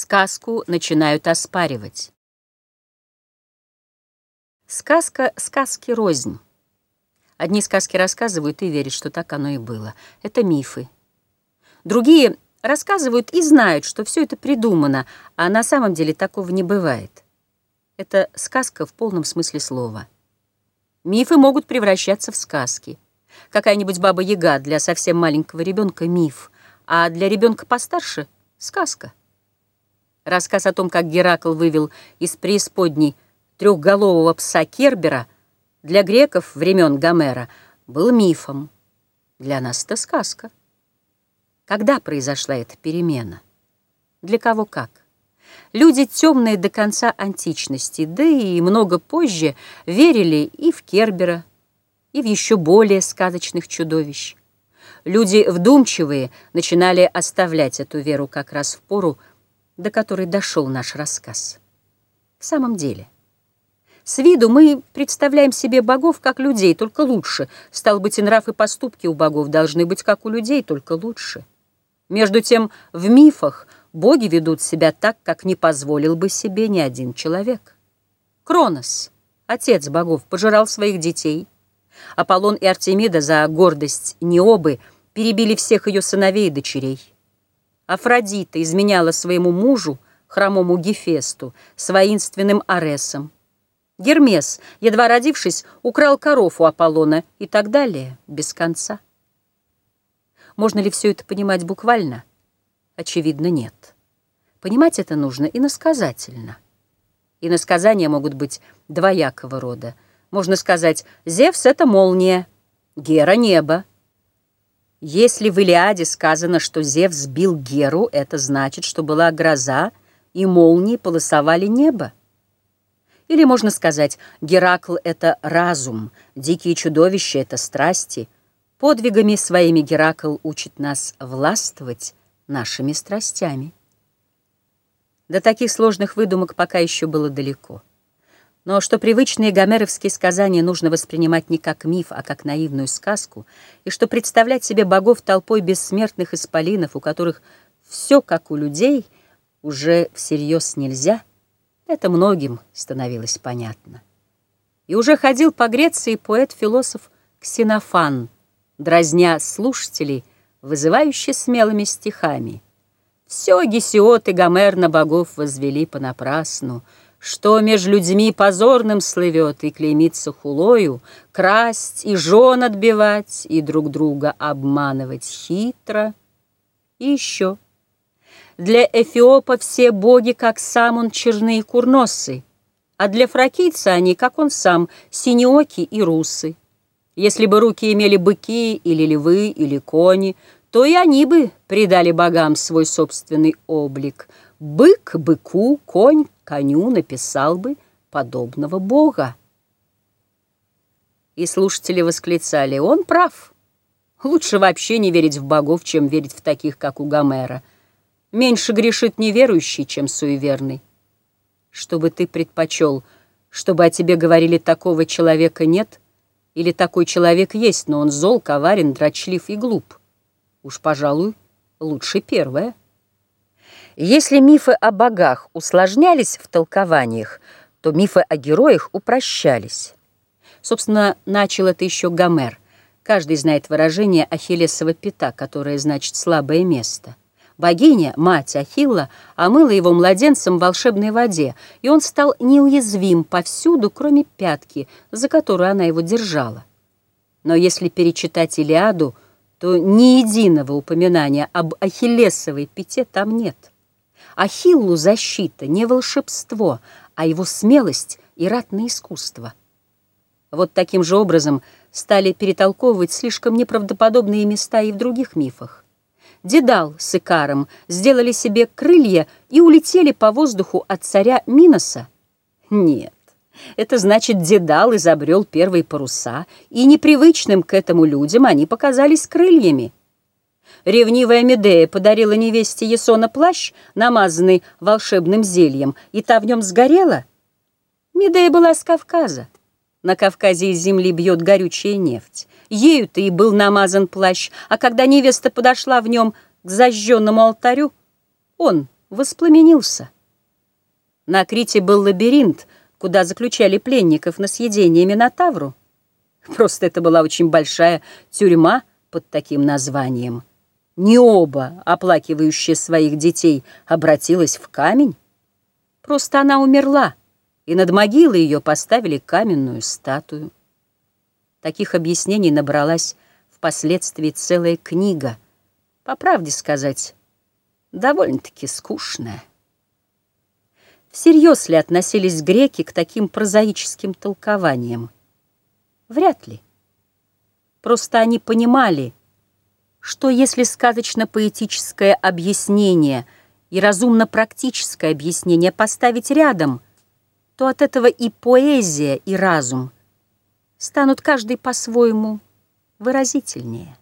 Сказку начинают оспаривать. Сказка сказки рознь. Одни сказки рассказывают и верят, что так оно и было. Это мифы. Другие рассказывают и знают, что все это придумано, а на самом деле такого не бывает. Это сказка в полном смысле слова. Мифы могут превращаться в сказки. Какая-нибудь баба-яга для совсем маленького ребенка — миф, а для ребенка постарше — сказка. Рассказ о том, как Геракл вывел из преисподней трехголового пса Кербера, для греков времен Гомера был мифом. Для нас это сказка. Когда произошла эта перемена? Для кого как? Люди, темные до конца античности, да и много позже, верили и в Кербера, и в еще более сказочных чудовищ. Люди вдумчивые начинали оставлять эту веру как раз в пору, до которой дошел наш рассказ. В самом деле, с виду мы представляем себе богов как людей, только лучше. Стал быть, и нрав, и поступки у богов должны быть как у людей, только лучше. Между тем, в мифах боги ведут себя так, как не позволил бы себе ни один человек. Кронос, отец богов, пожирал своих детей. Аполлон и Артемида за гордость Необы перебили всех ее сыновей и дочерей. Афродита изменяла своему мужу, хромому Гефесту, с воинственным Аресом. Гермес, едва родившись, украл коров у Аполлона и так далее, без конца. Можно ли все это понимать буквально? Очевидно, нет. Понимать это нужно иносказательно. Иносказания могут быть двоякого рода. Можно сказать, Зевс — это молния, Гера — небо, если в Илиаде сказано, что Зевс сбил Геру, это значит, что была гроза, и молнии полосовали небо. Или можно сказать, Геракл — это разум, дикие чудовища — это страсти. Подвигами своими Геракл учит нас властвовать нашими страстями. До таких сложных выдумок пока еще было далеко но что привычные гомеровские сказания нужно воспринимать не как миф, а как наивную сказку, и что представлять себе богов толпой бессмертных исполинов, у которых все как у людей, уже всерьез нельзя, это многим становилось понятно. И уже ходил по Греции поэт-философ Ксенофан, дразня слушателей, вызывающий смелыми стихами. Все Гесиот и Гомер на богов возвели понапрасну — что меж людьми позорным слывет и клеймится хулою, красть и жен отбивать, и друг друга обманывать хитро. И еще. Для Эфиопа все боги, как сам он, черные курносы, а для фракийца они, как он сам, синеоки и русы. Если бы руки имели быки или львы или кони, то и они бы придали богам свой собственный облик. Бык быку, конь коню написал бы подобного бога. И слушатели восклицали, он прав. Лучше вообще не верить в богов, чем верить в таких, как у Гомера. Меньше грешит неверующий, чем суеверный. Чтобы ты предпочел, чтобы о тебе говорили такого человека нет, или такой человек есть, но он зол, коварен, дрочлив и глуп. Уж, пожалуй, лучше первое. Если мифы о богах усложнялись в толкованиях, то мифы о героях упрощались. Собственно, начал это еще Гомер. Каждый знает выражение Ахиллесова пята, которое значит «слабое место». Богиня, мать Ахилла, омыла его младенцем в волшебной воде, и он стал неуязвим повсюду, кроме пятки, за которую она его держала. Но если перечитать Илиаду, то ни единого упоминания об Ахиллесовой пяте там нет. Ахиллу защита не волшебство, а его смелость и ратное искусство. Вот таким же образом стали перетолковывать слишком неправдоподобные места и в других мифах. Дедал с Икаром сделали себе крылья и улетели по воздуху от царя Миноса? Нет. Это значит, Дедал изобрел первые паруса, и непривычным к этому людям они показались крыльями. Ревнивая Медея подарила невесте Есона плащ, намазанный волшебным зельем, и та в нем сгорела. Медея была с Кавказа. На Кавказе из земли бьет горючая нефть. Ею-то и был намазан плащ, а когда невеста подошла в нем к зажженному алтарю, он воспламенился. На Крите был лабиринт, куда заключали пленников на съедение Минотавру. Просто это была очень большая тюрьма под таким названием. Не оба, оплакивающие своих детей, обратилась в камень. Просто она умерла, и над могилой ее поставили каменную статую. Таких объяснений набралась впоследствии целая книга. По правде сказать, довольно-таки скучная. Всерьез ли относились греки к таким прозаическим толкованиям? Вряд ли. Просто они понимали, что если сказочно-поэтическое объяснение и разумно-практическое объяснение поставить рядом, то от этого и поэзия, и разум станут каждый по-своему выразительнее.